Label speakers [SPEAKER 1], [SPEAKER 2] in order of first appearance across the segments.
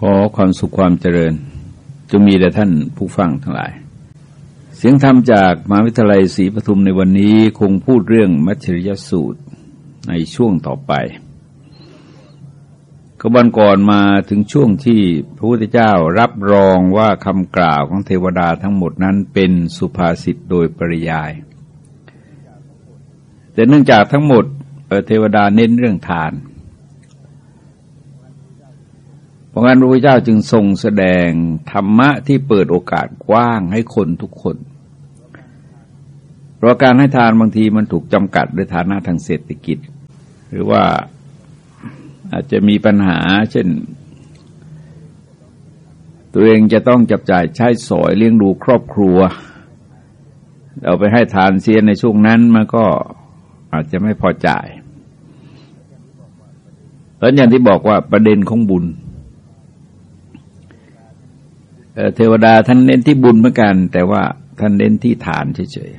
[SPEAKER 1] ขอความสุขความเจริญจงมีแด่ท่านผู้ฟังทั้งหลาย เสียงธรรมจากมหาวิทยาลัยศรีปทุมในวันนี้คงพูดเรื่องมัชริยสูตรในช่วงต่อไปก็บันก่อนมาถึงช่วงที่พระพุทธเจ้ารับรองว่าคำกล่าวของเทวดาทั้งหมดนั้นเป็นสุภาษิตโดยปริยาย แต่เนื่องจากทั้งหมดเทวดาเน้นเรื่องทาน เพราะงั้นพระพุทธเจ้าจึงทรงแสดงธรรมะที่เปิดโอกาสกว้างให้คนทุกคน เพราะการให้ทานบางทีมันถูกจำกัดด้วยฐานะทางเศรษฐกิจ หรือว่าอาจจะมีปัญหา เช่น ตัวเองจะต้องจับจ่ายใช้สอยเลี้ยงดูครอบครัวเอาไปให้ทานเสียในช่วงนั้นมันก็อาจจะไม่พอจ่ายเพราะอย่างที่บอกว่าประเด็นของบุญ เทวดาท่านเน้นที่บุญเหมือนกัน แต่ว่าท่านเน้นที่ทานเฉย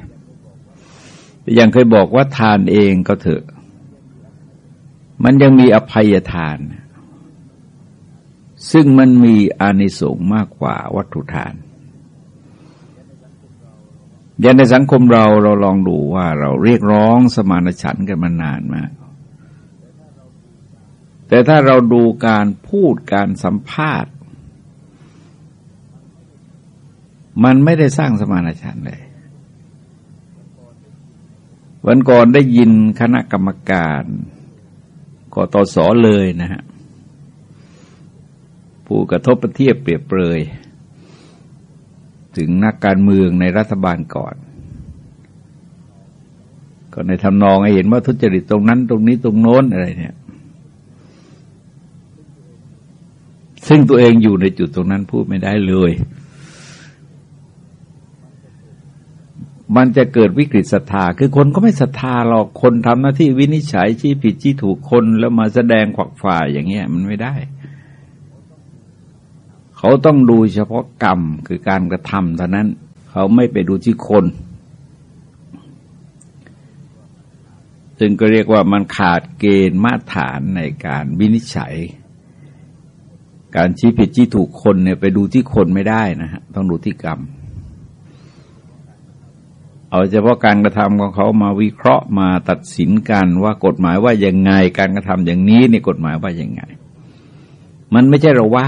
[SPEAKER 1] ๆอย่างเคยบอกว่าทานเองก็เถอะ มันยังมีอภัยทาน ซึ่งมันมีอานิสงส์มากกว่าวัตถุทานอย่างในสังคมเราเราลองดูว่าเราเรียกร้องสมานฉันท์กันมานานมาก แต่ถ้าเราดูการพูดการสัมภาษณ์ มันไม่ได้สร้างสมานฉันเลย วันก่อนได้ยินคณะกรรมการกตสเลยนะฮะผู้กระทบประเทียบเปรียบเปรย ถึงนักการเมืองในรัฐบาลก่อน ก็ในทำนองให้เห็นว่าทุจริตตรงนั้น ตรงนี้ตรงโน้นอะไรเนี่ย ซึ่งตัวเองอยู่ในจุดตรงนั้นพูดไม่ได้เลย มันจะเกิดวิกฤตศรัทธา คือคนก็ไม่ศรัทธาหรอก คนทำหน้าที่วินิจฉัยชี้ผิดชี้ถูกคนแล้วมาแสดงขวักฝ่ายอย่างเงี้ยมันไม่ได้ เขาต้องดูเฉพาะกรรมคือการกระทำเท่านั้น เขาไม่ไปดูที่คน ซึ่งก็เรียกว่ามันขาดเกณฑ์มาตรฐานในการวินิจฉัย การชี้ผิดชี้ถูกคนเนี่ยไปดูที่คนไม่ได้นะฮะต้องดูที่กรรม เอาเฉพาะการกระทำของเขามาวิเคราะห์มาตัดสินกันว่ากฎหมายว่ายังไง การกระทำอย่างนี้ในกฎหมายว่ายังไง มันไม่ใช่เราว่า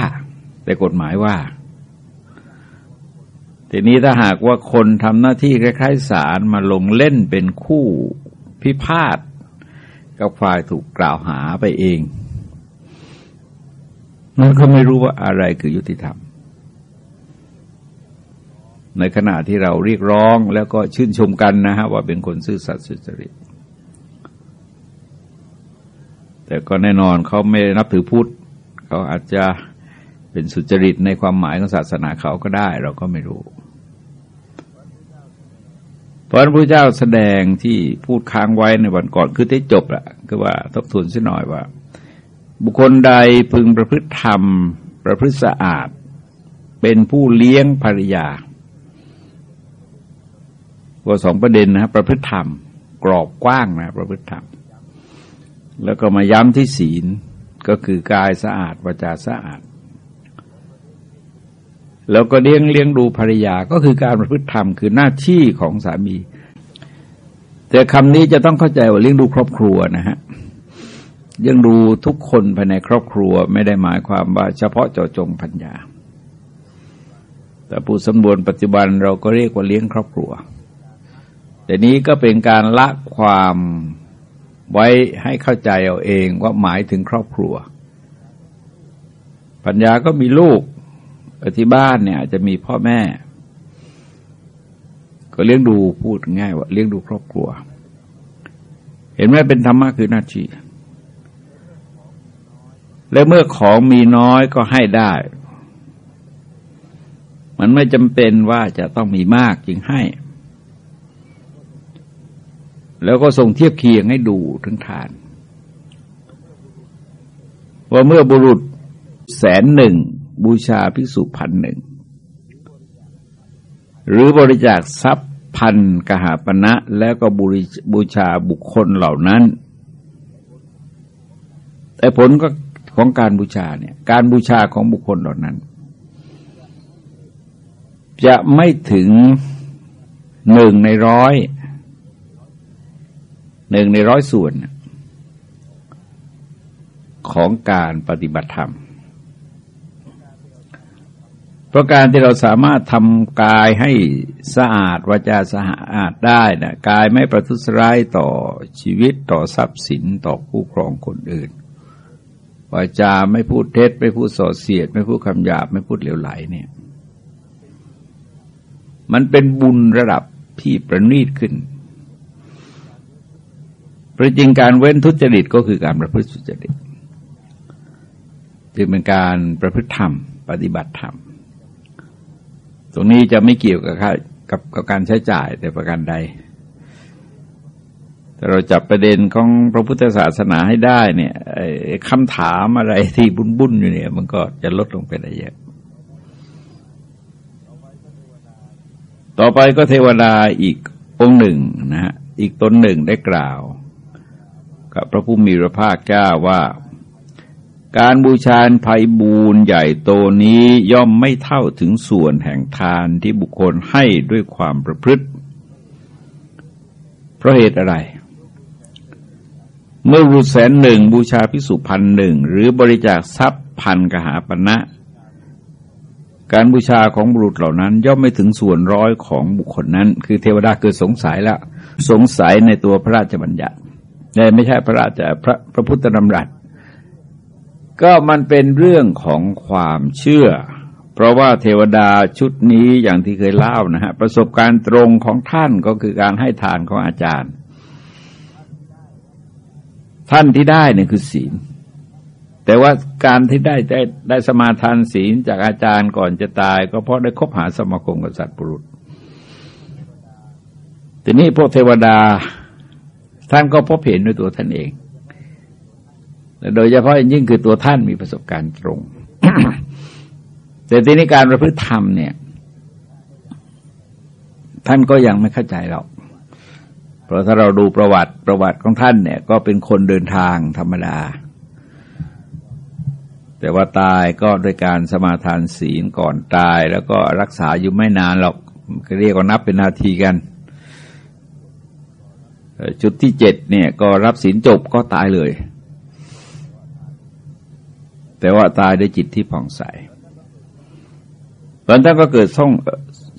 [SPEAKER 1] แต่กฎหมายว่า ทีนี้ถ้าหากว่าคนทำหน้าที่คล้ายๆศาลมาลงเล่นเป็นคู่พิพาทกับฝ่ายถูกกล่าวหาไปเองมันก็ไม่รู้ว่าอะไรคือยุติธรรม ในขณะที่เราเรียกร้องแล้วก็ชื่นชมกันนะฮะว่าเป็นคนซื่อสัตย์สุจริต แต่ก็แน่นอนเขาไม่นับถือพุทธเขาอาจจะเป็นสุจริตในความหมายของศาสนาเขาก็ได้ เราก็ไม่รู้ เพราะพระพุทธเจ้าแสดงที่พูดค้างไว้ในวันก่อนคือที่จบละคือว่าทบทวนสักหน่อยว่า บุคคลใดพึงประพฤติธรรม ประพฤติสะอาด เป็นผู้เลี้ยงภรรยา ก็สองประเด็นนะประพฤติธรรม กรอบกว้างนะประพฤติธรรม แล้วก็มาย้ำที่ศีลก็คือกายสะอาดวาจาสะอาด แล้วก็เลี้ยงเลี้ยงดูภรรยาก็คือการประพฤติธรรมคือหน้าที่ของสามี แต่คำนี้จะต้องเข้าใจว่าเลี้ยงดูครอบครัวนะฮะยังดูทุกคนภายในครอบครัวไม่ได้หมายความว่าเฉพาะเจาะจงพัญญาแต่ผู้สำนวนปัจจุบันเราก็เรียกว่าเลี้ยงครอบครัว แต่นี้ก็เป็นการละความไว้ให้เข้าใจเอาเองว่าหมายถึงครอบครัว ปัญญาก็มีลูกที่บ้านเนี่ยจะมีพ่อแม่ ก็เลี้ยงดูพูดง่ายว่าเลี้ยงดูครอบครัว เห็นไหมเป็นธรรมะคือหน้าที่และเมื่อของมีน้อยก็ให้ได้ มันไม่จำเป็นว่าจะต้องมีมากจึงให้ แล้วก็ส่งเทียบเคียงให้ดูถึงทาน ว่าเมื่อบุรุษแสนหนึ่งบูชาภิกษุพันหนึ่ง หรือบริจาคทรัพย์พันกหาปณะแล้วก็บูชาบุคคลเหล่านั้น แต่ผลก็ของการบูชาเนี่ยการบูชาของบุคคลเหล่านั้น จะไม่ถึงหนึ่งในร้อย หนึ่งในร้อยส่วนของการปฏิบัติธรรม เพราะการที่เราสามารถทำกายให้สะอาดวาจาสะอาดได้นะกายไม่ประทุษร้ายต่อชีวิตต่อทรัพย์สินต่อคู่ครองคนอื่นวาจาไม่พูดเท็จ ไม่พูดส่อเสียด ไม่พูดคำหยาบ ไม่พูดเหลวไหลเนี่ย มันเป็นบุญระดับที่ประณีตขึ้น ราะจริงการเว้นทุจริตก็คือการประพฤติสุจริตจึงเป็นการประพฤติธรรม ปฏิบัติธรรม ตรงนี้จะไม่เกี่ยวกับกับกับการใช้จ่ายแต่ประการใด แต่เราจับประเด็นของพระพุทธศาสนาให้ได้เนี่ยคำถามอะไรที่บุญบุญอยู่เนี่ย มันก็จะลดลงไปได้เยอะ ต่อไปก็เทวดาอีกองหนึ่งนะฮะ อีกตนหนึ่งได้กล่าว กับพระผู้มีพระภาคเจ้าว่า การบูชาภัยบูนใหญ่โตนี้ย่อมไม่เท่าถึงส่วนแห่งทานที่บุคคลให้ด้วยความประพฤติ เพราะเหตุอะไร เมื่อรูแสนหนึ่งบูชาพิสุพันหนึ่งหรือบริจาคทรัพย์พันกหาปณะการบูชาของบุรุษเหล่านั้น ย่อมไม่ถึงส่วนร้อยของบุคคลนั้น คือเทวดาเกิดสงสัยล้วสงสัยในตัวพระราชบัญญัติ แต่ไม่ใช่พระราชพระพระพุทธดำรัส ก็มันเป็นเรื่องของความเชื่อ เพราะว่าเทวดาชุดนี้อย่างที่เคยเล่านะฮะประสบการณ์ตรงของท่านก็คือการให้ทานของอาจารย์ ท่านที่ได้เนี่ยคือศีล แต่ว่าการที่ได้ได้ได้สมาทานศีลจากอาจารย์ก่อนจะตาย ก็เพราะได้คบหาสมาคมกับสัตว์ปรุษทีนี้พวกเทวดา ท่านก็พบเห็นด้วยตัวท่านเองโดยเฉพาะยิ่งคือตัวท่านมีประสบการณ์ตรง แต่ทีนี้การประพฤติธรรมเนี่ย ท่านก็ยังไม่เข้าใจหรอกเพราะถ้าเราดูประวัติประวัติของท่านเนี่ย ก็เป็นคนเดินทางธรรมดา แต่ว่าตายก็โดยการสมาทานศีลก่อนตาย แล้วก็รักษาอยู่ไม่นานหรอกเรียกว่านับเป็นนาทีกัน จุดที่เจ็ดเนี่ยก็รับศีลจบก็ตายเลย แต่ว่าตายด้วยจิตที่ผ่องใสตอนนั้นก็เกิดสง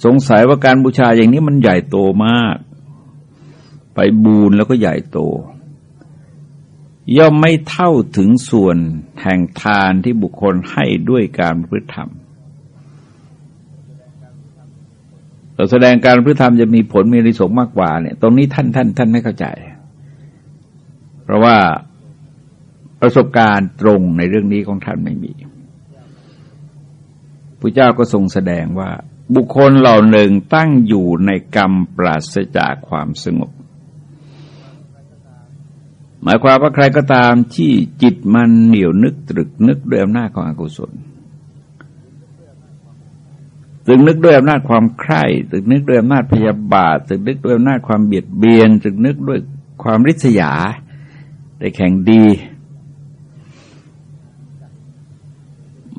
[SPEAKER 1] สงสัยว่าการบูชาอย่างนี้มันใหญ่โตมาก ไปบูนแล้วก็ใหญ่โต ย่อมไม่เท่าถึงส่วนแห่งทานที่บุคคลให้ด้วยการพฤติธรรม เราแสดงการพฤติธรรมจะมีผลมีริสงมากกว่าเนี่ย ตรงนี้ท่านท่าน ท่านไม่เข้าใจ เพราะว่าประสบการณ์ตรงในเรื่องนี้ของท่านไม่มีพระเจ้าก็ทรงแสดงว่า บุคคลเหล่าหนึ่งตั้งอยู่ในกรรมปราศจากความสงบ หมายความว่าใครก็ตามที่จิตมันเหนียวนึกตรึกนึกด้วยอำนาจของอกุศล ตึกนึกด้วยอำนาจความใคร่ตึกนึกด้วยอำนาจพยาบาทตึกนึกด้วยอำนาจความเบียดเบียนตึกนึกด้วยความริษยา ได้แข่งดี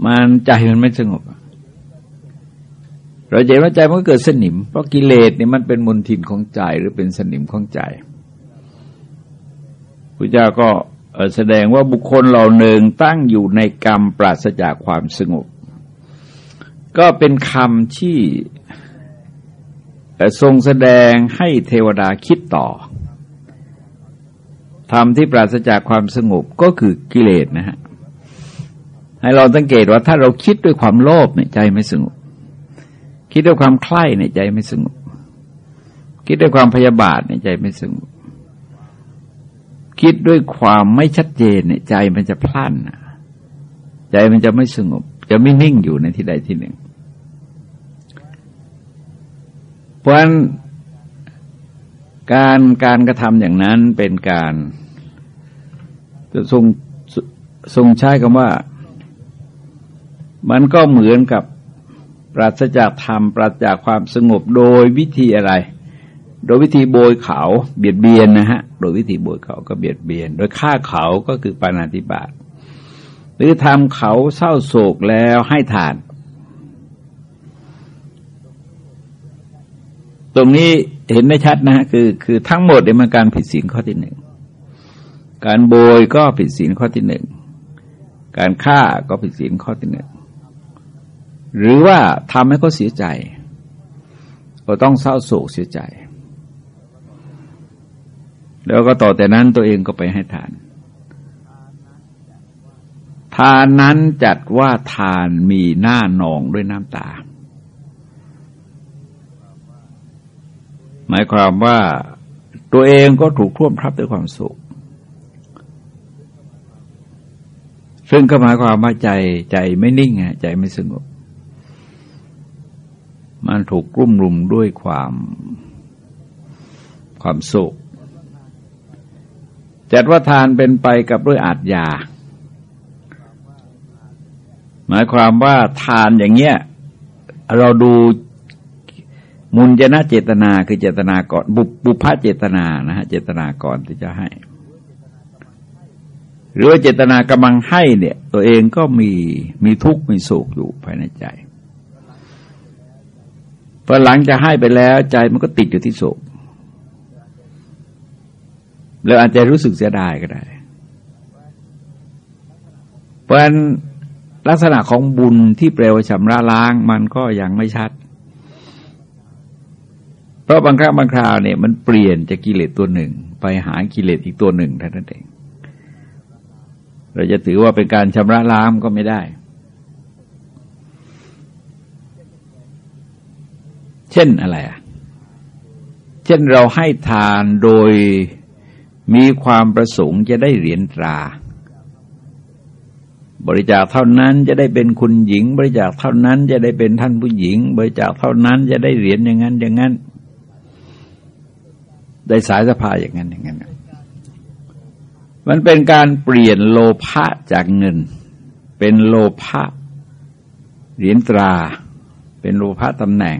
[SPEAKER 1] มันใจมันไม่สงบ เราใจว่าใจมันก็เกิดสนิม เพราะกิเลสเนี่ยมันเป็นมลทินของใจหรือเป็นสนิมของใจพระเจ้าก็แสดงว่าบุคคลเหล่าหนึ่งตั้งอยู่ในกรรมปราศจากความสงบ ก็เป็นคำที่ทรงแสดงให้เทวดาคิดต่อธรรมที่ปราศจากความสงบก็คือกิเลสนะฮะ ให้เราสังเกตว่าถ้าเราคิดด้วยความโลภเนี่ยใจไม่สงบ คิดด้วยความใคร่เนี่ยใจไม่สงบ คิดด้วยความพยาบาทเนี่ยใจไม่สงบ คิดด้วยความไม่ชัดเจนเนี่ยใจมันจะพลันใจมันจะไม่สงบ จะไม่นิ่งอยู่ในที่ใดที่หนึ่ง เพราะฉะนั้นการการกระทำอย่างนั้นเป็นการทรงทรงใช้คำว่า มันก็เหมือนกับปราศจากธรรมปราศจากความสงบโดยวิธีอะไร โดยวิธีโบยเขาเบียดเบียนนะฮะ โดยวิธีโบยเขาก็เบียดเบียน โดยฆ่าเขาก็คือปานาติบาตหรือทำเขาเศร้าโศกแล้วให้ทาน ตรงนี้เห็นได้ชัดนะฮะคือคือทั้งหมดเนี่ยมันการผิดศีลข้อที่หนึ่งการโบยก็ผิดศีลข้อที่หนึ่งการฆ่าก็ผิดศีลข้อที่หนึ่งหรือว่าทำให้เขาเสียใจ ก็ต้องเศร้าโศกเสียใจ แล้วก็ต่อแต่นั้นตัวเองก็ไปให้ทาน ทานนั้นจัดว่าทานมีหน้านองด้วยน้ำตา หมายความว่าตัวเองก็ถูกท่วมทับด้วยความสุข ซึ่งก็หมายความว่าใจใจไม่นิ่งใจไม่สงบ มันถูกกลุ่มรุมด้วยความความสุข จัดว่าทานเป็นไปกับด้วยอาทยา หมายความว่าทานอย่างเงี้ยเราดู มุนจนะเจตนาคือเจตนาก่อนบุบุพเจตนานะฮะเจตนาก่อนที่จะให้ หรือว่าเจตนากำลังให้เนี่ย ตัวเองก็มีมีทุกข์มีโศกอยู่ภายในใจพอหลังจะให้ไปแล้วใจมันก็ติดอยู่ที่โศกแล้วอาจจะรู้สึกเสียดายก็ได้ เพราะฉะนั้นลักษณะของบุญที่แปลว่าชำระล้างมันก็ยังไม่ชัด เพราะบางครั้งบางคราวเนี่ยมันเปลี่ยนจากกิเลสตัวหนึ่ง ไปหากิเลสอีกตัวหนึ่งเท่านั้นเอง เราจะถือว่าเป็นการชำระล้างก็ไม่ได้ เช่นอะไรอะ เช่นเราให้ทานโดยมีความประสงค์จะได้เหรียญตรา บริจาคเท่านั้นจะได้เป็นคุณหญิง บริจาคเท่านั้นจะได้เป็นท่านผู้หญิง บริจาคเท่านั้นจะได้เหรียญอย่างนั้นอย่างนั้น ได้สายสภาอย่างนั้นอย่างนั้นมันเป็นการเปลี่ยนโลภะจากเงิน เป็นโลภะเหรียญตรา เป็นโลภะตำแหน่ง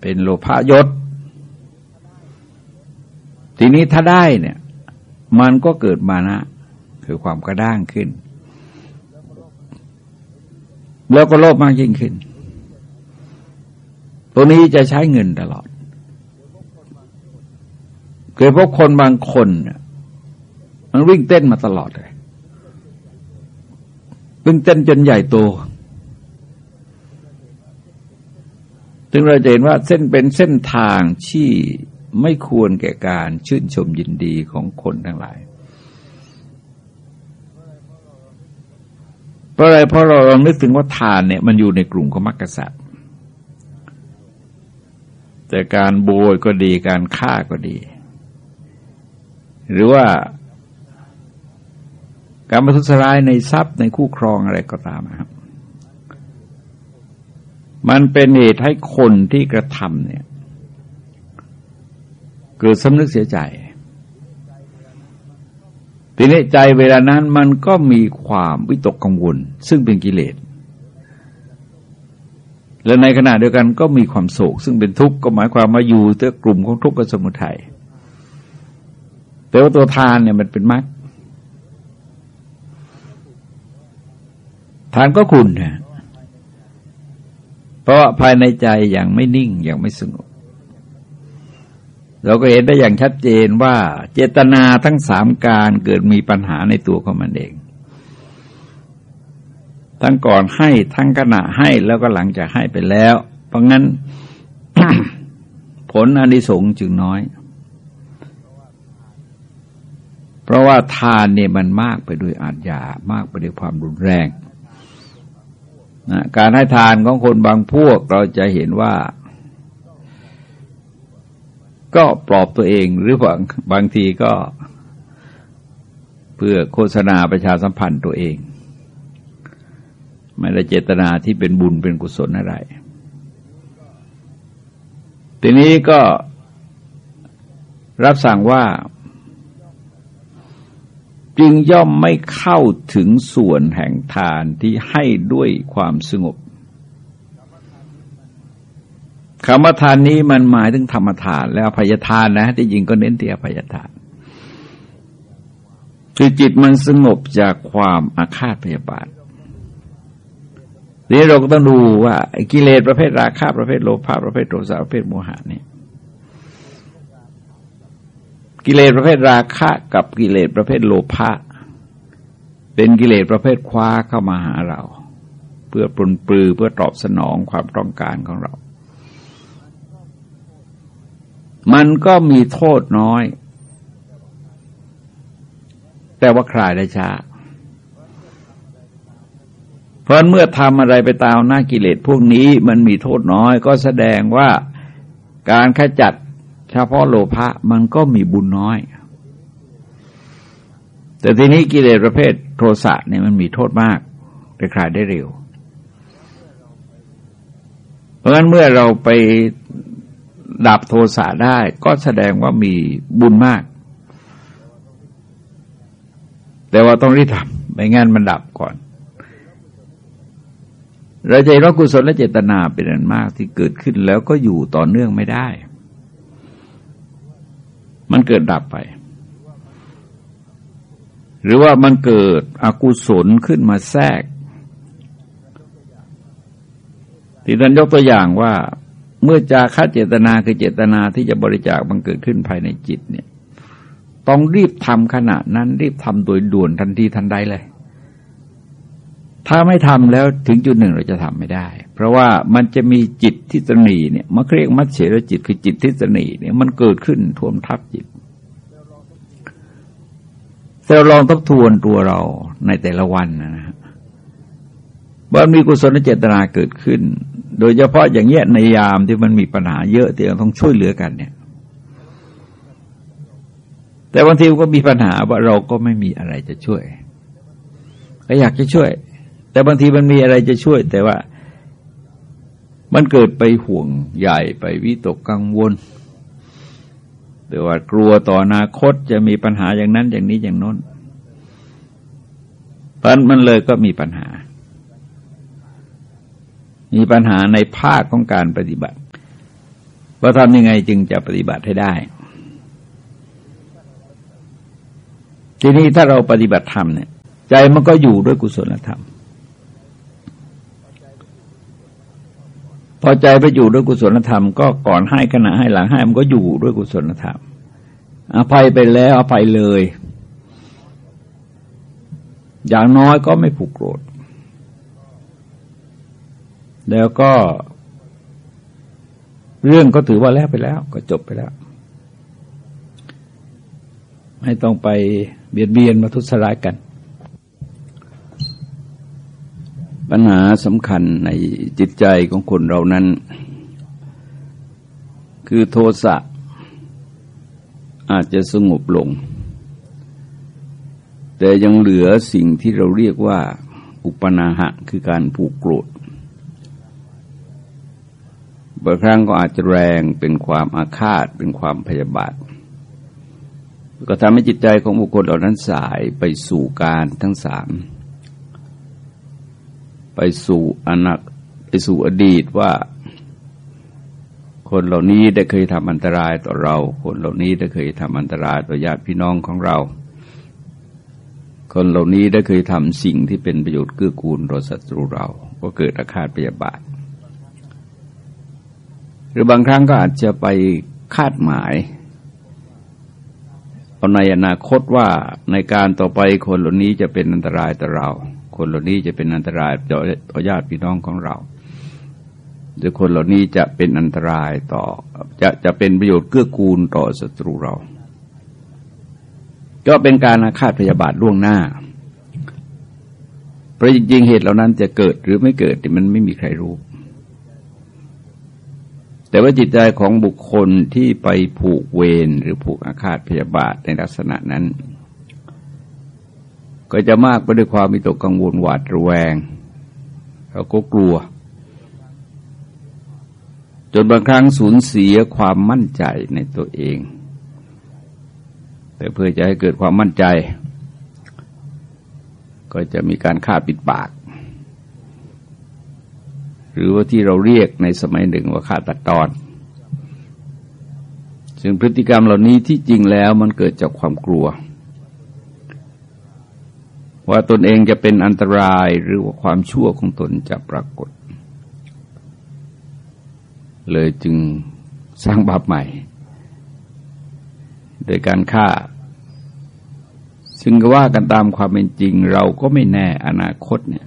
[SPEAKER 1] เป็นโลภะยศ ทีนี้ถ้าได้เนี่ย มันก็เกิดมานะ คือความกระด้างขึ้น แล้วก็โลภมากยิ่งขึ้น ตัวนี้จะใช้เงินตลอด เคยพบคนบางคนเนี่ยมันวิ่งเต้นมาตลอดเลยวิ่งเต้นจนใหญ่โตถึงเราจะเห็นว่าเส้นเป็นเส้นทางที่ไม่ควรแก่การชื่นชมยินดีของคนทั้งหลายเพราะอะไรเพราะเราลองนึกถึงว่าทานเนี่ยมันอยู่ในกลุ่มของมรรคสัตว์แต่การโบยก็ดีการฆ่าก็ดี หรือว่าการประทุษร้ายในทรัพย์ในคู่ครองอะไรก็ตามครับ มันเป็นเหตุให้คนที่กระทำเนี่ย เกิดสำนึกเสียใจ ทีนี้ใจเวลานั้นมันก็มีความวิตกกังวล ซึ่งเป็นกิเลส และในขณะเดียวกันก็มีความโศก ซึ่งเป็นทุกข์ก็หมายความมาอยู่เตื้อกลุ่มของทุกข์กับสมุทัย แต่ว่าตัวทานเนี่ยมันเป็นมรรคทานก็คุณนะเพราะภายในใจอย่างไม่นิ่งอย่างไม่สงบ เราก็เห็นได้อย่างชัดเจนว่า เจตนาทั้งสามการเกิดมีปัญหาในตัวของมันเอง ทั้งก่อนให้ทั้งขณะให้แล้วก็หลังจากให้ไปแล้ว เพราะงั้น ผลอนิสงส์จึงน้อย เพราะว่าทานเนี่ยมันมากไปด้วยอาญามากไปด้วยความรุนแรงนะการให้ทานของคนบางพวกเราจะเห็นว่า ก็ปลอบตัวเองหรือบางบางทีก็ เพื่อโฆษณาประชาสัมพันธ์ตัวเอง ไม่ได้เจตนาที่เป็นบุญเป็นกุศลอะไร ทีนี้ก็รับสั่งว่า จึงย่อมไม่เข้าถึงส่วนแห่งทานที่ให้ด้วยความสงบคำว่าทานนี้มันหมายถึงธรรมทาน แล้วอภัยทานนะที่จริงก็เน้นที่อภัยทาน คือจิตมันสงบจากความอาฆาตพยาบาทนี้เราก็ต้องดูว่ากิเลสประเภทราคะประเภทโลภะประเภทโทสะประเภทโมหะเนี่ย กิเลสประเภทราคะกับกิเลสประเภทโลภะเป็นกิเลสประเภทคว้าเข้ามาหาเรา เพื่อปลนปลือเพื่อตอบสนองความต้องการของเรา มันก็มีโทษน้อย แต่ว่าคลายได้ช้าเพราะเมื่อทำอะไรไปตามหน้ากิเลสพวกนี้มันมีโทษน้อยก็แสดงว่าการขจัด ฉพาะโลภะมันก็มีบุญน้อย แต่ทีนี้กิเลสประเภทโทสะเนี่ยมันมีโทษมากไปคลายได้เร็ว เพราะฉะนั้นเมื่อเราไปดับโทสะได้ก็แสดงว่ามีบุญมาก แต่ว่าต้องรีบทำไม่งั้นมันดับก่อน เราจะรักกุศลและเจตนาเป็นอันมากที่เกิดขึ้นแล้วก็อยู่ต่อเนื่องไม่ได้ มันเกิดดับไป หรือว่ามันเกิดอกุศลขึ้นมาแทรกที่ท่านยกตัวอย่างว่า เมื่อจาคาเจตนาคือเจตนาที่จะบริจาคมันเกิดขึ้นภายในจิตเนี่ย ต้องรีบทำขณะนั้นรีบทำโดยด่วนทันทีทันใดเลย ถ้าไม่ทำแล้วถึงจุดหนึ่งเราจะทำไม่ได้ เพราะว่ามันจะมีจิตทิฏนีเนี่ยมันเรียกมัดเฉรจิตคือจิตทิฏนีเนี่ยมันเกิดขึ้นท่วมทับจิตเราลองทบทวนตัวเราในแต่ละวันนะฮะว่ามีกุศลเจตนาเกิดขึ้น โดยเฉพาะอย่างเงี้ยในยามที่มันมีปัญหาเยอะที่เราต้องช่วยเหลือกันเนี่ย แต่บางทีก็มีปัญหาว่าเราก็ไม่มีอะไรจะช่วยก็อยากจะช่วย แต่บางทีมันมีอะไรจะช่วย แต่ว่า มันเกิดไปห่วงใหญ่ไปวิตกกังวลหรือว่ากลัวต่ออนาคตจะมีปัญหาอย่างนั้นอย่างนี้อย่างน้นเพราะมันเลยก็มีปัญหา มีปัญหาในภาคของการปฏิบัติว่าทำยังไงจึงจะปฏิบัติให้ได้ ทีนี้ถ้าเราปฏิบัติธรรมเนี่ย ใจมันก็อยู่ด้วยกุศลธรรม พอใจไปอยู่ด้วยกุศลธรรม ก็ก่อนให้ขณะให้หลังให้มันก็อยู่ด้วยกุศลธรรมอภัยไปแล้วอภัยเลย อย่างน้อยก็ไม่ผูกโกรธ แล้วก็ เรื่องก็ถือว่าแล้วไปแล้ว ก็จบไปแล้ว ไม่ต้องไปเบียดเบียนมาทุสลายกัน ปัญหาสำคัญในจิตใจของคนเรานั้น คือโทสะอาจจะสงบลง แต่ยังเหลือสิ่งที่เราเรียกว่า อุปนาหะคือการผูกโกรธบางครั้งก็อาจจะแรงเป็นความอาฆาตเป็นความพยาบาท ก็ทำให้จิตใจของบุคคลเหล่านั้นสายไปสู่การทั้งสาม ไปสู่อนาคไปสู่อดีตว่า คนเหล่านี้ได้เคยทำอันตรายต่อเรา คนเหล่านี้ได้เคยทำอันตรายต่อญาติพี่น้องของเรา คนเหล่านี้ได้เคยทำสิ่งที่เป็นประโยชน์เกื้อกูลต่อศัตรูเรา ก็เกิดอาฆาตพยาบาท หรือบางครั้งก็อาจจะไปคาดหมายเอาในอนาคตว่าในการต่อไปคนเหล่านี้จะเป็นอันตรายต่อเรา คนเหล่านี้จะเป็นอันตรายต่อญาติพี่น้องของเราหรือคนเหล่านี้จะเป็นอันตรายต่อจะจะเป็นประโยชน์เกื้อกูลต่อศัตรูเรา ก็เป็นการอาฆาตพยาบาทล่วงหน้า เพราะจริงๆเหตุเหล่านั้นจะเกิดหรือไม่เกิดมันไม่มีใครรู้ แต่ว่าจิตใจของบุคคลที่ไปผูกเวรหรือผูกอาฆาตพยาบาทในลักษณะนั้น ก็จะมากไปด้วยความมิตกกังวลหวาดระแวงเขาก็กลัว จนบางครั้งสูญเสียความมั่นใจในตัวเอง แต่เพื่อจะให้เกิดความมั่นใจ ก็จะมีการฆ่าปิดปาก หรือว่าที่เราเรียกในสมัยหนึ่งว่าฆ่าตัดตอนซึ่งพฤติกรรมเหล่านี้ที่จริงแล้วมันเกิดจากความกลัว ว่าตนเองจะเป็นอันตรายหรือว่าความชั่วของตนจะปรากฏ เลยจึงสร้างบาปใหม่ โดยการฆ่า ซึ่งก็ว่ากันตามความเป็นจริง เราก็ไม่แน่อนาคตเนี่ย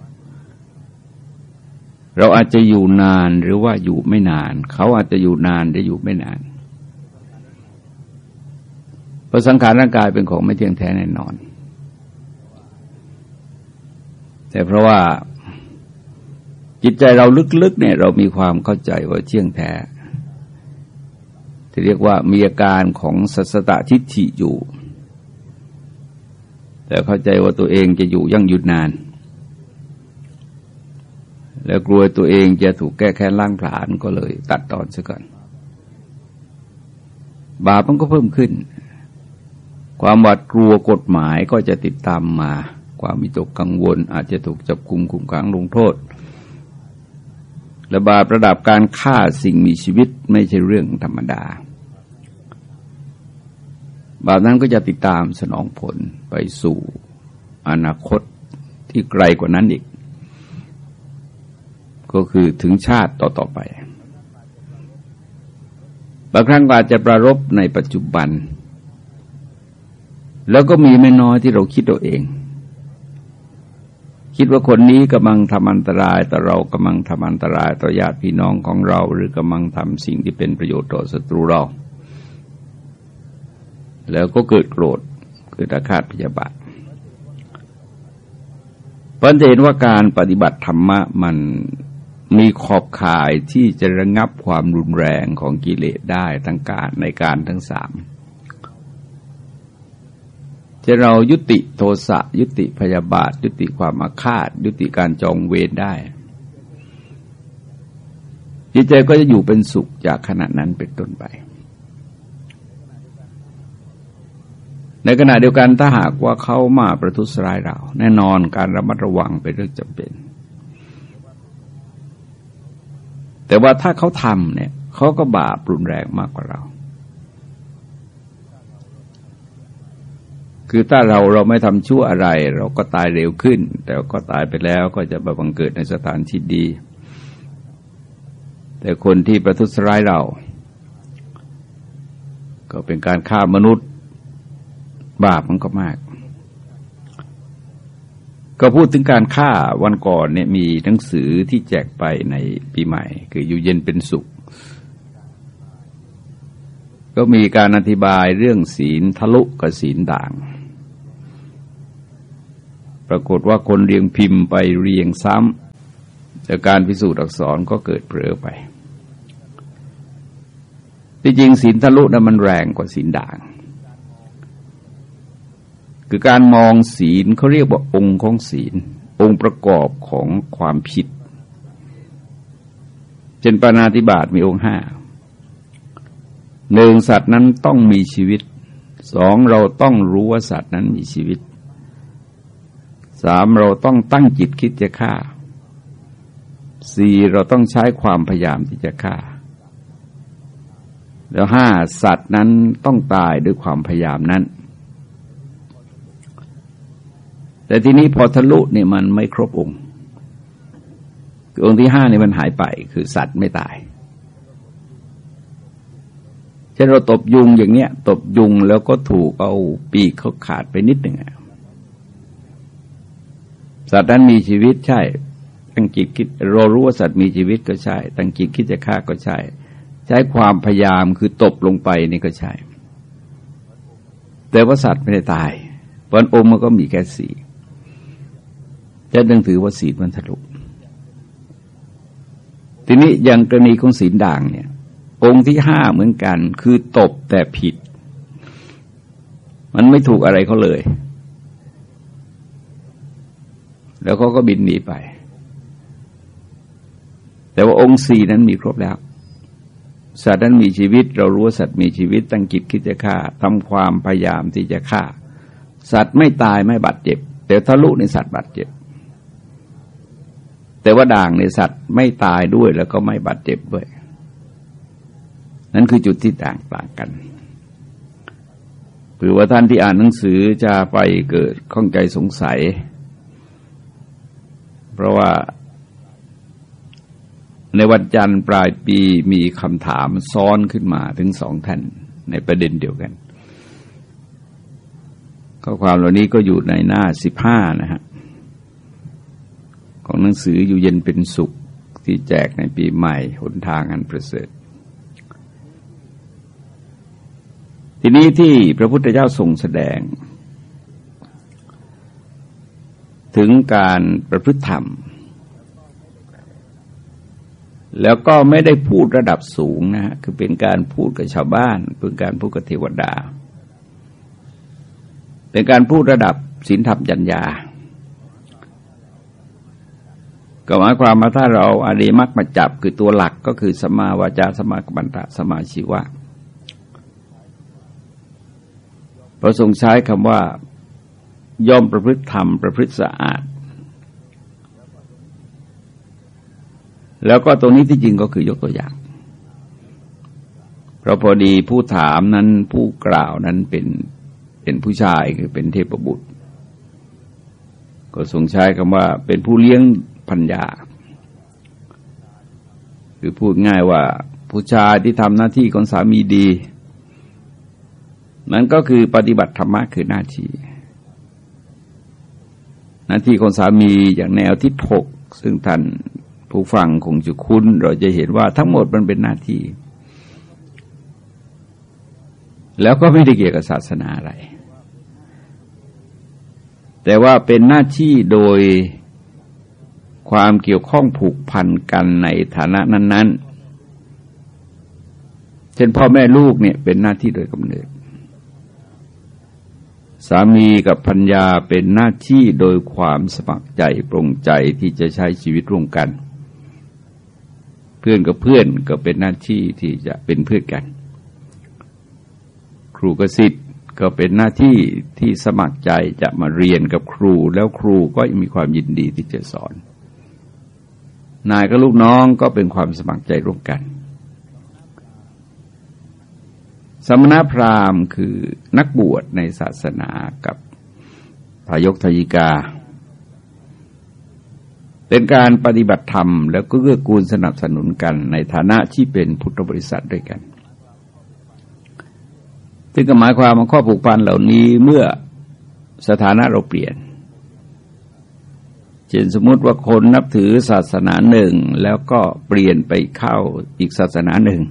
[SPEAKER 1] เราอาจจะอยู่นานหรือว่าอยู่ไม่นาน เขาอาจจะอยู่นานหรืออยู่ไม่นานเพราะสังขารร่างกายเป็นของไม่เที่ยงแท้แน่นอน แต่เพราะว่าจิตใจเราลึกๆเนี่ยเรามีความเข้าใจว่าเที่ยงแท้ที่เรียกว่ามีอาการของสัสตทิฏฐิอยู่ แต่เข้าใจว่าตัวเองจะอยู่ยั่งยืนนาน แล้วกลัวตัวเองจะถูกแก้แค้นล่างผลาญก็เลยตัดตอนซะก่อน บาปมันก็เพิ่มขึ้น ความหวาดกลัวกฎหมายก็จะติดตามมา ความมิตกกังวล อาจจะถูกจับกุมคุมขังลงโทษและบาประดับการฆ่าสิ่งมีชีวิตไม่ใช่เรื่องธรรมดา บาปนั้นก็จะติดตามสนองผลไปสู่อนาคตที่ไกลกว่านั้นอีก ก็คือถึงชาติต่อ ๆ ไป บางครั้งอาจจะประรบในปัจจุบัน แล้วก็มีไม่น้อยที่เราคิดตัวเอง คิดว่าคนนี้กำลังทำอันตรายต่อเรากำลังทำอันตรายต่อญาติพี่น้องของเรา หรือกำลังทำสิ่งที่เป็นประโยชน์ต่อศัตรูเรา แล้วก็เกิดโกรธเกิดอาฆาตพยาบาทปัญเห็นว่าการปฏิบัติธรรมะมันมีขอบข่ายที่จะระงับความรุนแรงของกิเลสได้ทั้งการในการทั้งสาม จะเรายุติโทสะยุติพยาบาท ยุติความอาฆาต ยุติการจองเวรได้ จิตใจก็จะอยู่เป็นสุขจากขณะนั้นเป็นต้นไป ในขณะเดียวกันถ้าหากว่าเขามาประทุษร้ายเรา แน่นอนการระมัดระวังเป็นเรื่องจำเป็น แต่ว่าถ้าเขาทำเนี่ยเขาก็บาปรุนแรงมากกว่าเรา คือถ้าเราเราไม่ทำชั่วอะไร เราก็ตายเร็วขึ้น แต่ก็ตายไปแล้วก็จะบังเกิดในสถานที่ดี แต่คนที่ประทุษร้ายเรา ก็เป็นการฆ่ามนุษย์บาปมันก็มาก ก็พูดถึงการฆ่าวันก่อนเนี่ยมีหนังสือที่แจกไปในปีใหม่ คืออยู่เย็นเป็นสุข ก็มีการอธิบายเรื่องศีลทะลุกับศีลด่าง ปรากฏว่าคนเรียงพิมพ์ไปเรียงซ้ำแต่การพิสูจน์อักษรก็เกิดเผลอไปที่จริงศีลทะลุนะมันแรงกว่าศีลด่าง คือการมองศีลเขาเรียกว่าองค์ของศีล องค์ประกอบของความผิดเช่นปานาธิบาตมีองค์ห้าหนึ่งสัตว์นั้นต้องมีชีวิตสองเราต้องรู้ว่าสัตว์นั้นมีชีวิต สามเราต้องตั้งจิตคิดจะฆ่าสี่เราต้องใช้ความพยายามที่จะฆ่า แล้วห้าสัตว์นั้นต้องตายด้วยความพยายามนั้น แต่ทีนี้พอทะลุเนี่ยมันไม่ครบองค์องค์ที่ห้าเนี่ยมันหายไปคือสัตว์ไม่ตายเช่นเราตบยุงอย่างเนี้ย ตบยุงแล้วก็ถูกเอาปีกเขาขาดไปนิดหนึ่งอะ สัตว์นั้นมีชีวิตใช่ ตั้งจิตคิดเรารู้ว่าสัตว์มีชีวิตก็ใช่ ตั้งจิตคิดจะฆ่าก็ใช่ ใช้ความพยายามคือตบลงไปนี่ก็ใช่ แต่ว่าสัตว์ไม่ได้ตายเพราะองค์มันก็มีแค่สี่จะดึงถือว่าศีลมันทะลุทีนี้อย่างกรณีของศีลด่างเนี่ย องค์ที่ห้าเหมือนกัน คือตบแต่ผิด มันไม่ถูกอะไรเขาเลย แล้วเขาก็บินหนีไป แต่ว่าองค์สี่นั้นมีครบแล้ว สัตว์นั้นมีชีวิต เรารู้ว่าสัตว์มีชีวิตตั้งจิตคิดจะฆ่าทำความพยายามที่จะฆ่า สัตว์ไม่ตายไม่บาดเจ็บ แต่ทะลุในสัตว์บาดเจ็บ แต่ว่าด่างในสัตว์ไม่ตายด้วยแล้วก็ไม่บาดเจ็บด้วย นั่นคือจุดที่ต่างต่างกันหรือว่าท่านที่อ่านหนังสือจะไปเกิดข้องใจสงสัย เพราะว่าในวันจันทร์ปลายปีมีคำถามซ้อนขึ้นมาถึงสองท่านในประเด็นเดียวกัน ข้อความเหล่านี้ก็อยู่ในหน้าสิบห้านะฮะ ของหนังสืออยู่เย็นเป็นสุขที่แจกในปีใหม่หนทางอันประเสริฐทีนี้ที่พระพุทธเจ้าทรงแสดง ถึงการประพฤติธรรม แล้วก็ไม่ได้พูดระดับสูงนะฮะคือเป็นการพูดกับชาวบ้าน เป็นการพูดกับเทวดา เป็นการพูดระดับศีลธรรมจัญญาก็หมายความว่าถ้าเราอาดีมักมาจับคือตัวหลักก็คือสมาวาจาสมากัมตะสมาชีวะพระทรงใช้คำว่า ย่อมประพฤติธรรมประพฤติสะอาด แล้วก็ตรงนี้ที่จริงก็คือยกตัวอย่างเพราะพอดีผู้ถามนั้นผู้กล่าวนั้นเป็นเป็นผู้ชายคือเป็นเทพบุตร ก็ทรงใช้คำว่าเป็นผู้เลี้ยงพัญญา คือพูดง่ายว่าผู้ชายที่ทำหน้าที่ของสามีดี นั้นก็คือปฏิบัติธรรมะคือหน้าที่ หน้าที่ของสามีอย่างแนวทิศหกซึ่งท่านผู้ฟังคงจะคุ้น เราจะเห็นว่าทั้งหมดมันเป็นหน้าที่ แล้วก็ไม่ได้เกี่ยวกับศาสนาอะไร แต่ว่าเป็นหน้าที่โดยความเกี่ยวข้องผูกพันกันในฐานะนั้น ๆ เช่นพ่อแม่ลูกเนี่ยเป็นหน้าที่โดยกำเนิด สามีกับพัญญาเป็นหน้าที่โดยความสมัครใจปรงใจที่จะใช้ชีวิตร่วมกัน เพื่อนกับเพื่อนก็เป็นหน้าที่ที่จะเป็นเพื่อนกัน ครูกับศิษย์ก็เป็นหน้าที่ที่สมัครใจจะมาเรียนกับครูแล้วครูก็มีความยินดีที่จะสอน นายกับลูกน้องก็เป็นความสมัครใจร่วมกัน สมณพราหมณ์คือนักบวชในศาสนากับทายกทายิกา เป็นการปฏิบัติธรรม แล้วก็เกื้อกูลสนับสนุนกันในฐานะที่เป็นพุทธบริษัทด้วยกันซึ่งหมายความว่าข้อผูกพันเหล่านี้เมื่อสถานะเราเปลี่ยนเช่นสมมติว่าคนนับถือศาสนาหนึ่ง แล้วก็เปลี่ยนไปเข้าอีกศาสนาหนึ่ง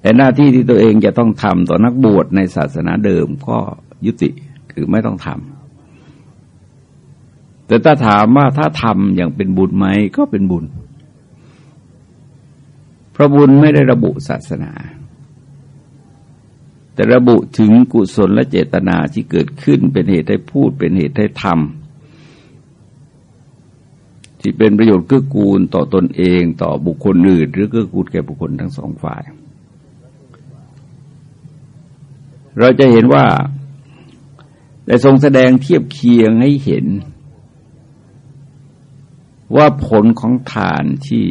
[SPEAKER 1] แต่หน้าที่ที่ตัวเองจะต้องทำต่อนักบวชในศาสนาเดิมก็ยุติคือไม่ต้องทำแต่ถ้าถามว่าถ้าทำอย่างเป็นบุญไหมก็เป็นบุญ พระบุญไม่ได้ระบุศาสนา แต่ระบุถึงกุศลและเจตนาที่เกิดขึ้นเป็นเหตุให้พูดเป็นเหตุให้ทำที่เป็นประโยชน์เกื้อกูลต่อตนเองต่อบุคคลอื่น หรือเกื้อกูลแก่บุคคลทั้งสองฝ่าย เราจะเห็นว่าได้ทรงแสดงเทียบเคียงให้เห็น ว่าผลของทานที่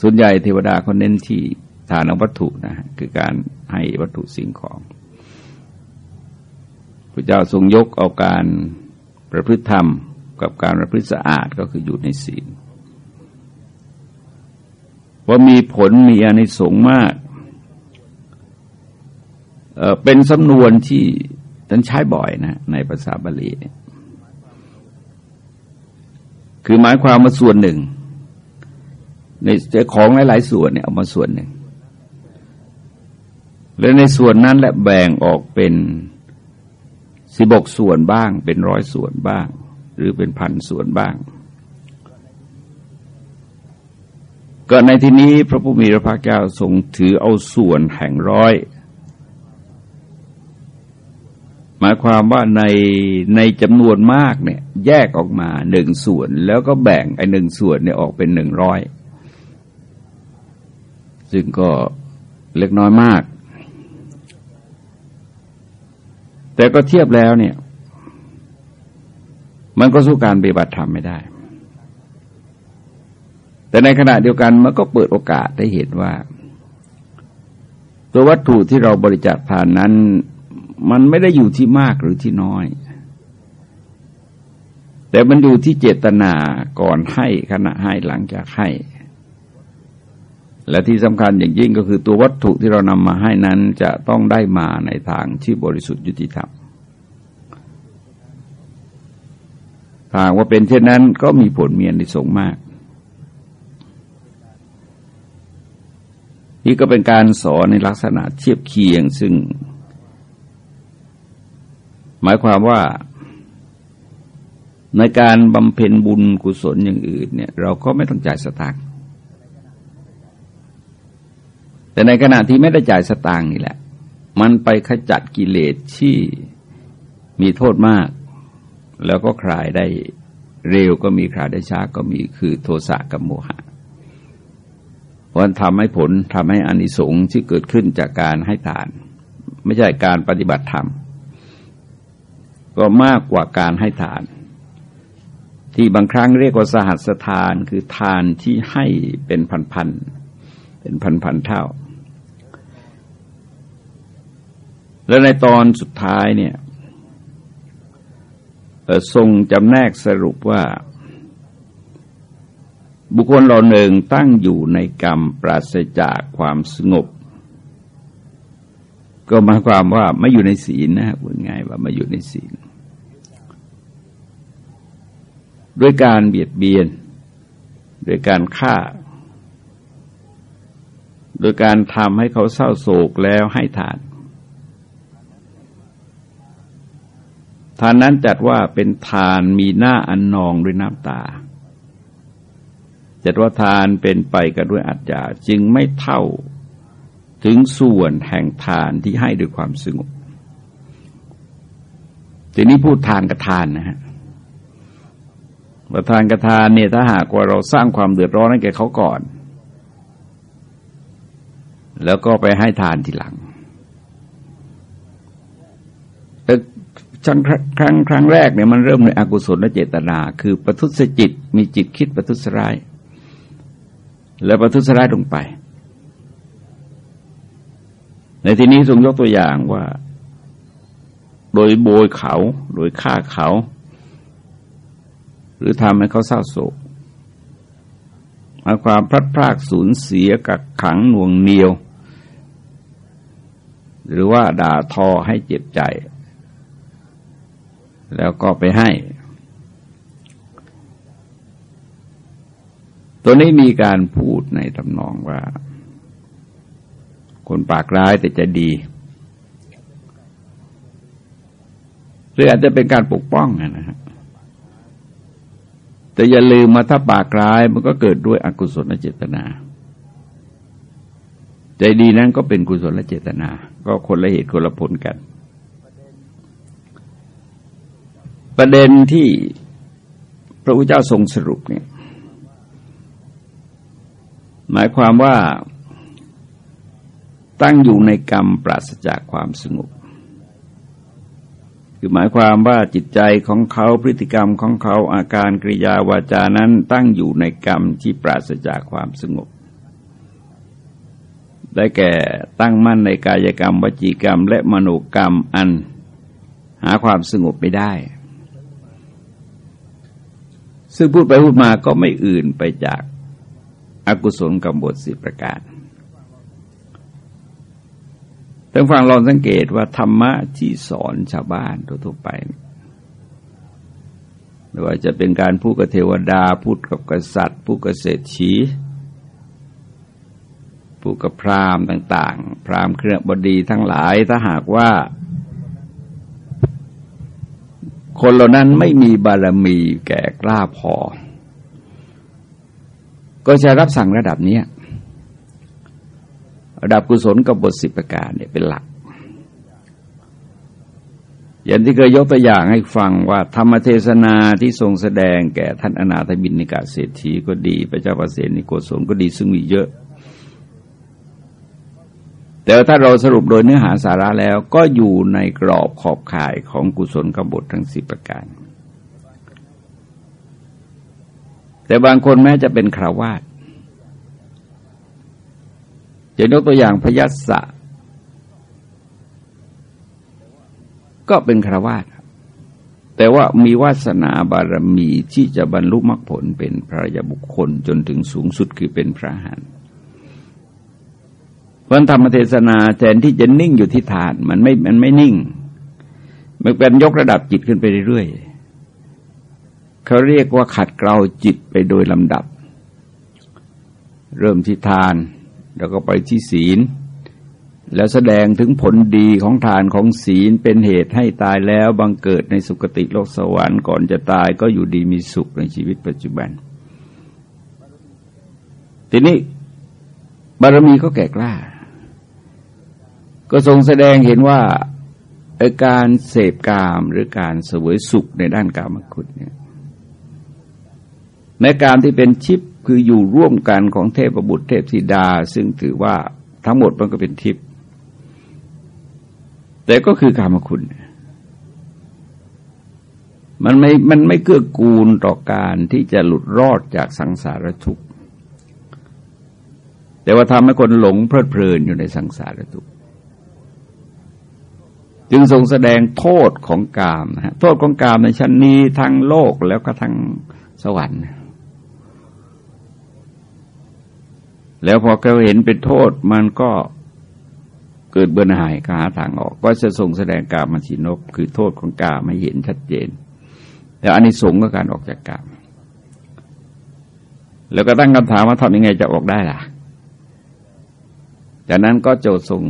[SPEAKER 1] ส่วนใหญ่เทวดาเขาเน้นที่ทานวัตถุนะคือการให้วัตถุสิ่งของพระเจ้าทรงยกเอาการประพฤติธรรมกับการประพฤติสะอาดก็คืออยู่ในศีลว่ามีผลมีอานิสงส์มาก เป็นสำนวนที่ท่านใช้บ่อยนะในภาษาบาลีคือหมายความมาส่วนหนึ่ง ในของหลายๆส่วนเนี่ยเอามาส่วนหนึ่ง แล้วในส่วนนั้นแหละแบ่งออกเป็นสิบกส่วนบ้าง เป็นร้อยส่วนบ้าง หรือเป็นพันส่วนบ้าง ก็ในที่นี้พระผู้มีพระภาคเจ้าทรงถือเอาส่วนแห่งร้อยห มายความว่าในในจำนวนมากเนี่ย แยกออกมาหนึ่งส่วน แล้วก็แบ่งไอ้หนึ่งส่วนเนี่ยออกเป็นหนึ่งร้อยซึ่งก็เล็กน้อยมาก แต่ก็เทียบแล้วเนี่ย มันก็สู้การปฏิบัติธรรมไม่ได้ แต่ในขณะเดียวกันมันก็เปิดโอกาสได้เห็นว่า ตัววัตถุที่เราบริจาคทานนั้น มันไม่ได้อยู่ที่มากหรือที่น้อย แต่มันอยู่ที่เจตนาก่อนให้ขณะให้หลังจากให้ และที่สำคัญอย่างยิ่งก็คือตัววัตถุที่เรานำมาให้นั้นจะต้องได้มาในทางที่บริสุทธิ์ยุติธรรมถ้าว่าเป็นเช่นนั้นก็มีผลเมียนที่สงมากนี่ก็เป็นการสอนในลักษณะเทียบเคียงซึ่ง หมายความว่า ในการบำเพ็ญบุญกุศลอย่างอื่นเนี่ย เราก็ไม่ต้องจ่ายสตางค์แต่ในขณะที่ไม่ได้จ่ายสตางค์นี่แหละ มันไปขจัดกิเลสที่มีโทษมาก แล้วก็คลายได้เร็วก็มีคลายได้ช้าก็มีคือโทสะกับโมหะเพราะทำให้ผลทำให้อานิสงส์ที่เกิดขึ้นจากการให้ทาน ไม่ใช่การปฏิบัติธรรม ก็มากกว่าการให้ทาน ที่บางครั้งเรียกว่าสหัสทานคือทานที่ให้เป็นพันๆเป็นพันๆเท่า แล้วในตอนสุดท้ายเนี่ยทรงจำแนกสรุปว่า บุคคลเราหนึ่งตั้งอยู่ในกรรมปราศจากความสงบ ก็หมายความว่าไม่อยู่ในศีลนะพูดง่ายว่าไม่อยู่ในศีล ด้วยการเบียดเบียน ด้วยการฆ่า โดยการทำให้เขาเศร้าโศกแล้วให้ทานทานนั้นจัดว่าเป็นทานมีหน้าอันนองด้วยน้ำตา จัดว่าทานเป็นไปกันด้วยอัจฉาจึงไม่เท่า ถึงส่วนแห่งทานที่ให้ด้วยความสงบทีนี้พูดทานกับทานนะฮะประทานกระทานเนี่ยถ้าหากว่าเราสร้างความเดือดร้อนให้แก่เขาก่อน แล้วก็ไปให้ทานทีหลังครั้งครั้งครั้งแรกเนี่ยมันเริ่มในอกุศลและเจตนา คือประทุษจิตมีจิตคิดประทุษร้าย แล้วประทุษร้ายลงไป ในที่นี้ทรงยกตัวอย่างว่า โดยโบยเขา โดยฆ่าเขา หรือทำให้เขาเศร้าโศกมาความพลัดพรากสูญเสียกักขังหน่วงเหนียว หรือว่าด่าทอให้เจ็บใจ แล้วก็ไปให้ ตัวนี้มีการพูดในตำนองว่า คนปากร้ายแต่จะดีหรืออาจจะเป็นการปกป้องนะฮะแต่อย่าลืมมาถ้าปากร้ายมันก็เกิดด้วยอกุศลเจตนา ใจดีนั้นก็เป็นกุศลเจตนา ก็คนละเหตุคนละผลกัน ประเด็นที่พระพุทธเจ้าทรงสรุปเนี่ยหมายความว่า ตั้งอยู่ในกรรมปราศจากความสงบคือหมายความว่าจิตใจของเขาพฤติกรรมของเขาอาการกริยาวาจานั้นตั้งอยู่ในกรรมที่ปราศจากความสงบ ได้แก่ตั้งมั่นในกายกรรมวจีกรรม และมโนกรรมอันหาความสงบไม่ได้ ซึ่งพูดไปพูดมาก็ไม่อื่นไปจากอากุศลกรรมบทสิประการ ท่านฟังลองสังเกตว่าธรรมะที่สอนชาวบ้านทั่วไปไม่ว่าจะเป็นการพูดกับเทวดา พูดกับกษัตริย์ พูดกับเศรษฐีพูดกับพราหมณ์ต่าง ๆ พราหมณ์เครื่อบดีทั้งหลายถ้าหากว่า คนเหล่านั้นไม่มีบารมีแก่กล้าพอ ก็จะรับสั่งระดับนี้ ระดับกุศลกับบทสิบประการเนี่ยเป็นหลัก อย่างที่เคยยกตัวอย่างให้ฟังว่า ธรรมเทศนาที่ทรงแสดงแก่ท่านอนาถบินิกาเศรษฐีก็ดีพระเจ้าประเสนิโกศลก็ดีซึ่งมีเยอะ แต่ถ้าเราสรุปโดยเนื้อหาสาระแล้วก็อยู่ในกรอบขอบข่ายของกุศลกบฏทั้งสิบประการ แต่บางคนแม้จะเป็นคราวาส จะยกตัวอย่างพยัสสะ ก็เป็นคราวาสแต่แต่ว่ามีวาสนาบารมีที่จะบรรลุมรรคผลเป็นพระยาบุคคลจนถึงสูงสุดคือเป็นพระหันวันธรรมเทศนาแทนที่จะนิ่งอยู่ที่ฐานมันไม่มันไม่นิ่ง มันเป็นยกระดับจิตขึ้นไปเรื่อยๆเขาเรียกว่าขัดเกลาจิตไปโดยลำดับ เริ่มที่ทาน แล้วก็ไปที่ศีล แล้วแสดงถึงผลดีของทานของศีลเป็นเหตุให้ตายแล้วบังเกิดในสุคติโลกสวรรค์ก่อนจะตายก็อยู่ดีมีสุขในชีวิตปัจจุบัน ทีนี้บารมีก็แก่กล้า ก็ทรงแสดงเห็นว่าการเสพกามหรือการเสวยสุขในด้านกามคุณเนี่ยในการที่เป็นชิป คืออยู่ร่วมกันของเทพบุตรเทพธิดา ซึ่งถือว่าทั้งหมดมันก็เป็นทิพย์แต่ก็คือกามคุณ มันไม่มันไม่เกื้อกูลต่อการที่จะหลุดรอดจากสังสารทุกข์แต่ว่าทำให้คนหลงเพลิดเพลินอยู่ในสังสารทุกข์จึงทรงแสดงโทษของกามนะฮะโทษของกามในชั้นนี้ทั้งโลกแล้วก็ทั้งสวรรค์ แล้วพอเขาเห็นเป็นโทษมันก็เกิดเบื่อหน่ายก็หาทางออก ก็จะส่งแสดงกามชินก คือโทษของกามไม่เห็นชัดเจนแล้วอันนี้สงก็การออกจากกามแล้วก็ตั้งคำถามว่าทำยังไงจะออกได้ล่ะ จากนั้นก็โจทย์ส่ง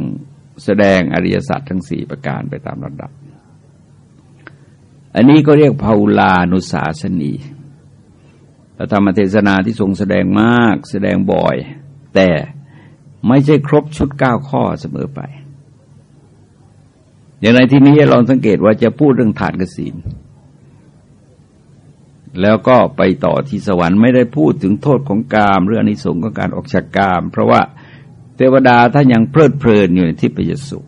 [SPEAKER 1] แสดงอริยสัจทั้งสี่ประการไปตามลำดับ อันนี้ก็เรียกภาลานุสาสนีพระธรรมเทศนาที่ทรงแสดงมากแสดงบ่อย แต่ไม่ใช่ครบชุดเก้าข้อเสมอไป อย่างในที่นี้ลองสังเกตว่าจะพูดเรื่องฐานกสินแล้วก็ไปต่อที่สวรรค์ไม่ได้พูดถึงโทษของกามเรื่องอนิสงส์ของการออกจากกาม เพราะว่าเทวดาถ้ายังเพลิดเพลินอยู่ในที่ประยสุข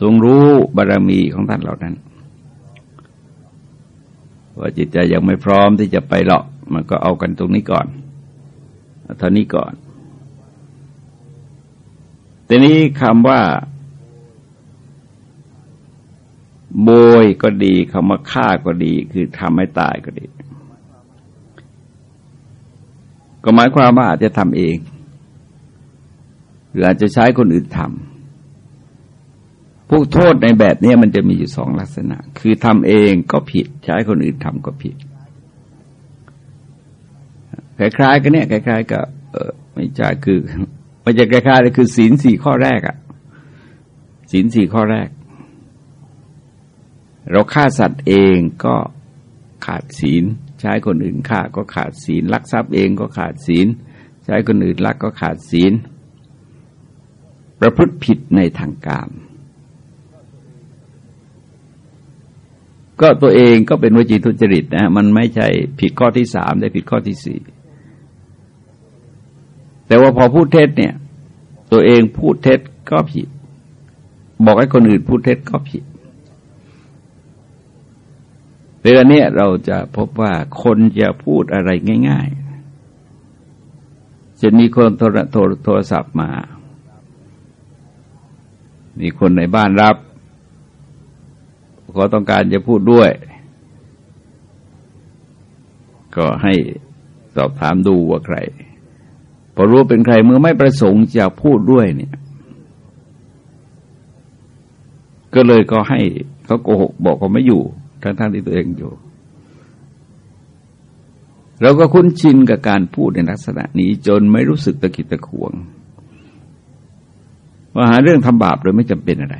[SPEAKER 1] ทรงรู้บารรมีของท่านเหล่านั้น ว่าจิตใจยังไม่พร้อมที่จะไปหรอก มันก็เอากันตรงนี้ก่อน เท่านี้ก่อนทีนี้คำว่า โบยก็ดีคำว่าฆ่าก็ดี คือทำให้ตายก็ดี ก็หมายความว่าอาจจะทำเอง หรืออาจจะใช้คนอื่นทำพวกโทษในแบบนี้มันจะมีอยู่สองลักษณะ คือทำเองก็ผิด ใช้คนอื่นทำก็ผิด คล้ายๆกันเนี่ยคล้ายๆกับเออไม่ใช่คือมันจะคล้ายๆเลยคือศีลสี่ข้อแรกอะศีลสี่ข้อแรก เราฆ่าสัตว์เองก็ขาดศีล ใช้คนอื่นฆ่าก็ขาดศีลลักทรัพย์เองก็ขาดศีล ใช้คนอื่นลักก็ขาดศีล ประพฤติผิดในทางกามก็ตัวเองก็เป็นวจีทุจริตนะมันไม่ใช่ผิดข้อที่สามแต่ผิดข้อที่สี่ แต่ว่าพอพูดเท็จเนี่ย ตัวเองพูดเท็จก็ผิด บอกให้คนอื่นพูดเท็จก็ผิดเรื่องนี้เราจะพบว่าคนจะพูดอะไรง่ายๆจะมีคนโทรโทรโทรศัพท์มา มีคนในบ้านรับเขาต้องการจะพูดด้วย ก็ให้สอบถามดูว่าใคร พอรู้เป็นใครเมื่อไม่ประสงค์จะพูดด้วยเนี่ย ก็เลยก็ให้เขาโกหกบอกเขาไม่อยู่ทั้งๆที่ตัวเองอยู่ เราก็คุ้นชินกับการพูดในลักษณะนี้จนไม่รู้สึกตะกิดตะขวงว่าหาเรื่องทำบาปโดยไม่จำเป็นอะไร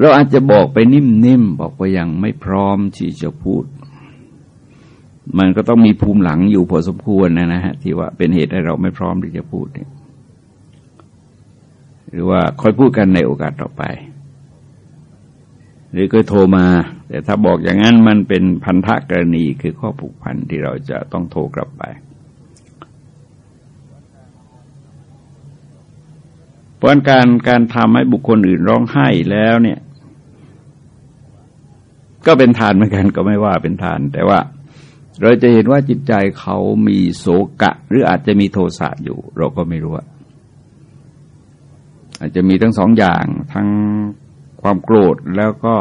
[SPEAKER 1] เราอาจจะบอกไปนิ่มๆ บอกว่ายังไม่พร้อมที่จะพูด มันก็ต้องมีภูมิหลังอยู่พอสมควรนะนะฮะที่ว่าเป็นเหตุให้เราไม่พร้อมที่จะพูดเนี่ยหรือว่าค่อยพูดกันในโอกาสต่อไป หรือก็โทรมา แต่ถ้าบอกอย่างนั้นมันเป็นพันธกรณีคือข้อผูกพันที่เราจะต้องโทรกลับไปเพราะการการทำให้บุคคลอื่นร้องไห้แล้วเนี่ย ก็เป็นทานเหมือนกันก็ไม่ว่าเป็นทาน แต่ว่า เราจะเห็นว่าจิตใจเขามีโศกะ หรืออาจจะมีโทสะอยู่ เราก็ไม่รู้อาจจะมีทั้งสองอย่างทั้งความโกรธแล้วก็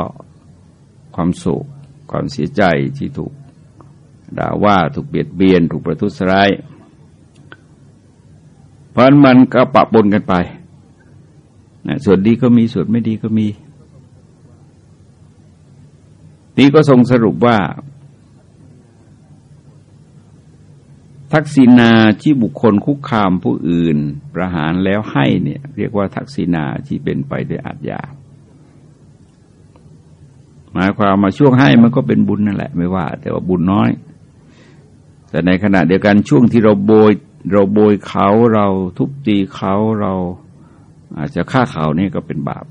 [SPEAKER 1] ความโศกความเสียใจที่ถูกด่าว่าถูกเบียดเบียน ถูกประทุษร้ายเพราะมันก็ปะปนกันไปนะส่วนดีก็มีส่วนไม่ดีก็มี นี่ก็ทรงสรุปว่า ทักษิณาที่บุคคลคุกคามผู้อื่นประหารแล้วให้เนี่ย เรียกว่าทักษิณาที่เป็นไปด้วยอาจยาหมายความมาช่วงให้มันก็เป็นบุญนั่นแหละไม่ว่า แต่ว่าบุญน้อย แต่ในขณะเดียวกันช่วงที่เราโบยเราโบยเขาเราทุบตีเขาเราอาจจะฆ่าเขานี่ก็เป็นบาป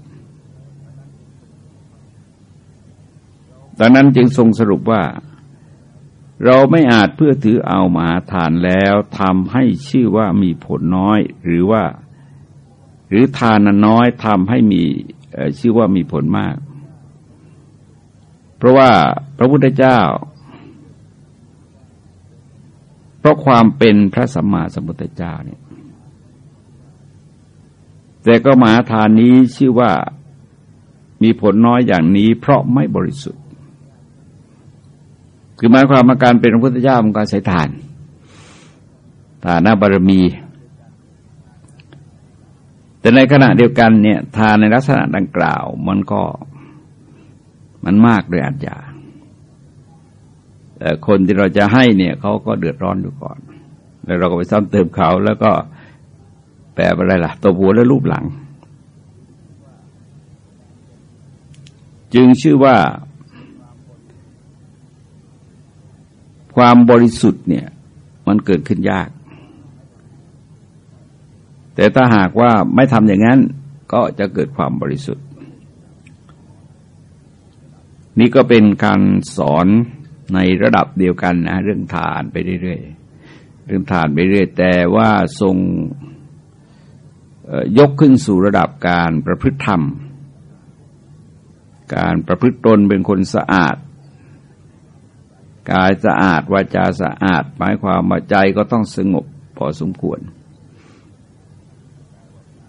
[SPEAKER 1] ดังนั้นจึงทรงสรุปว่า เราไม่อาจเพื่อถือเอามาทานแล้วทำให้ชื่อว่ามีผลน้อย หรือว่า หรือทานน้อยทำให้มีชื่อว่ามีผลมาก เพราะว่าพระพุทธเจ้า เพราะความเป็นพระสัมมาสัมพุทธเจ้าเนี่ยแต่ก็มาทานนี้ชื่อว่ามีผลน้อยอย่างนี้ เพราะไม่บริสุทธิ์ คือหมายความว่าการเป็นพระพุทธเจ้ามันการใช้ทานฐานะบารมี แต่ในขณะเดียวกันเนี่ยทานในลักษณะดังกล่าว มันก็มันมากโดยอาจยาคนที่เราจะให้เนี่ยเขาก็เดือดร้อนอยู่ก่อน แล้วเราก็ไปซ้ำเติมเขาแล้วก็แปลอะไรล่ะตัวหัวและรูปหลัง จึงชื่อว่า ความบริสุทธิ์เนี่ยมันเกิดขึ้นยาก แต่ถ้าหากว่าไม่ทำอย่างนั้นก็จะเกิดความบริสุทธิ์ นี่ก็เป็นการสอนในระดับเดียวกันนะเรื่องทานไปเรื่อยๆเรื่องทานไปเรื่อยแต่ว่าทรงยกขึ้นสู่ระดับการประพฤติธรรม การประพฤติตนเป็นคนสะอาด กายสะอาดวาจาสะอาด หมายความว่าใจก็ต้องสงบพอสมควร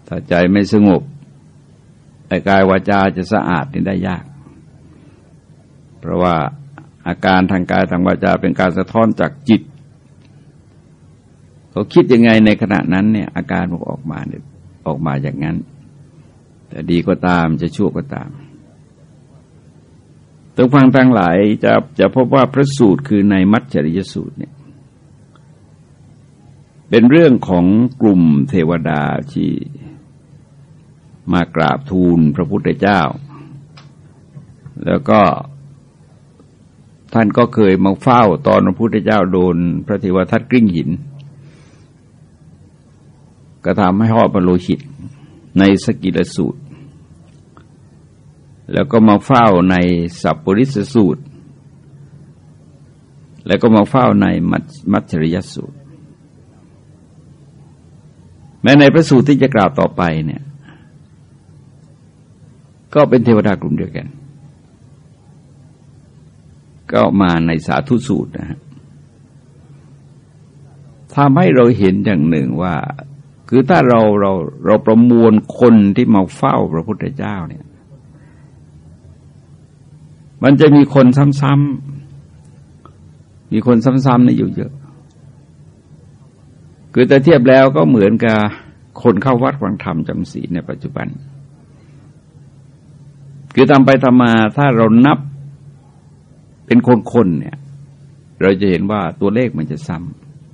[SPEAKER 1] ถ้าใจไม่สงบไอ้กายวาจาจะสะอาดนี่ได้ยาก เพราะว่าอาการทางกายทางวาจาเป็นการสะท้อนจากจิต เขาคิดยังไงในขณะนั้นเนี่ย อาการมันออกมาเนี่ยออกมาอย่างนั้น แต่ดีก็ตามจะชั่วก็ตาม ตรงฟังทั้งหลายจะจะพบว่าพระสูตรคือในมัจจริยสูตรเนี่ย เป็นเรื่องของกลุ่มเทวดาที่มากราบทูลพระพุทธเจ้า แล้วก็ท่านก็เคยมาเฝ้าตอนพระพุทธเจ้าโดนพระเทวทัตกริ่งหินก็ทำให้ห่อปโลหิตในสกิลสูตร แล้วก็มาเฝ้าในสัพปริสสูตร แล้วก็มาเฝ้าในมัจฉริยสูตร แม้ในพระสูตรที่จะกล่าวต่อไปเนี่ย ก็เป็นเทวดากลุ่มเดียวกัน ก็มาในสาธุสูตรนะฮะทำให้เราเห็นอย่างหนึ่งว่า คือถ้าเราเราเราประมวลคนที่มาเฝ้าพระพุทธเจ้าเนี่ย มันจะมีคนซ้ำๆมีคนซ้ำๆในอยู่เยอะ คือแต่เทียบแล้วก็เหมือนกับคนเข้าวัดฟังธรรมจำศีลในปัจจุบัน คือทำไปทำมาถ้าเรานับเป็นคนๆเนี่ย เราจะเห็นว่าตัวเลขมันจะซ้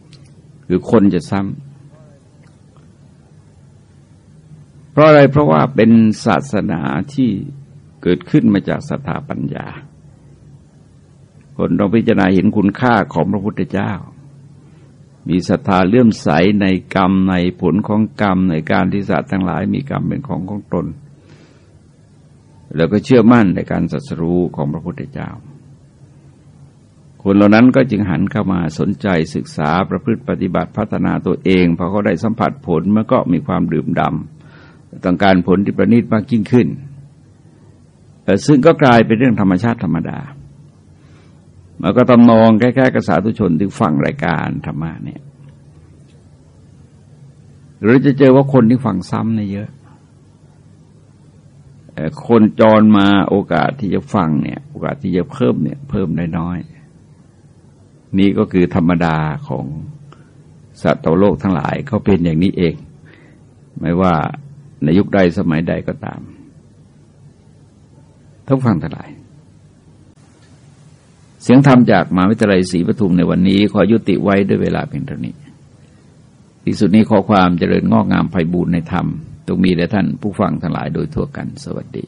[SPEAKER 1] ำคือคนจะซ้ำเพราะอะไรเพราะว่าเป็นศาสนาที่ เกิดขึ้นมาจากศรัทธาปัญญา คนต้องพิจารณาเห็นคุณค่าของพระพุทธเจ้า มีศรัทธาเลื่อมใสในกรรมในผลของกรรมในการที่สัตว์ทั้งหลายมีกรรมเป็นของของตน แล้วก็เชื่อมั่นในการสัสรู้ของพระพุทธเจ้า คนเหล่านั้นก็จึงหันเข้ามาสนใจศึกษาประพฤติปฏิบัติพัฒนาตัวเองพอเขาได้สัมผัสผลมันก็มีความดื่มดำต้องการผลที่ประณีตมากยิ่งขึ้น ซึ่งก็กลายเป็นเรื่องธรรมชาติธรรมดามันก็ตำนองแค่ๆกษาทุชนที่ฟังรายการธรรมะเนี่ย หรือจะเจอว่าคนที่ฟังซ้ำเนี่ยเยอะ คนจรมาโอกาสที่จะฟังเนี่ย โอกาสที่จะเพิ่มเนี่ย เพิ่มน้อยๆนี่ก็คือธรรมดาของสัตว์โลกทั้งหลายเขาเป็นอย่างนี้เอง ไม่ว่าในยุคใดสมัยใดก็ตาม ทุกฟังทั้งหลาย เสียงธรรมจากมหาวิทยาลัยศรีปทุมในวันนี้ ขอยุติไว้ด้วยเวลาเพียงเท่านี้ที่สุดนี้ขอความเจริญงอกงามไพบูรณ์ในธรรมตรงมีแด่ท่านผู้ฟังทั้งหลายโดยทั่วกัน สวัสดี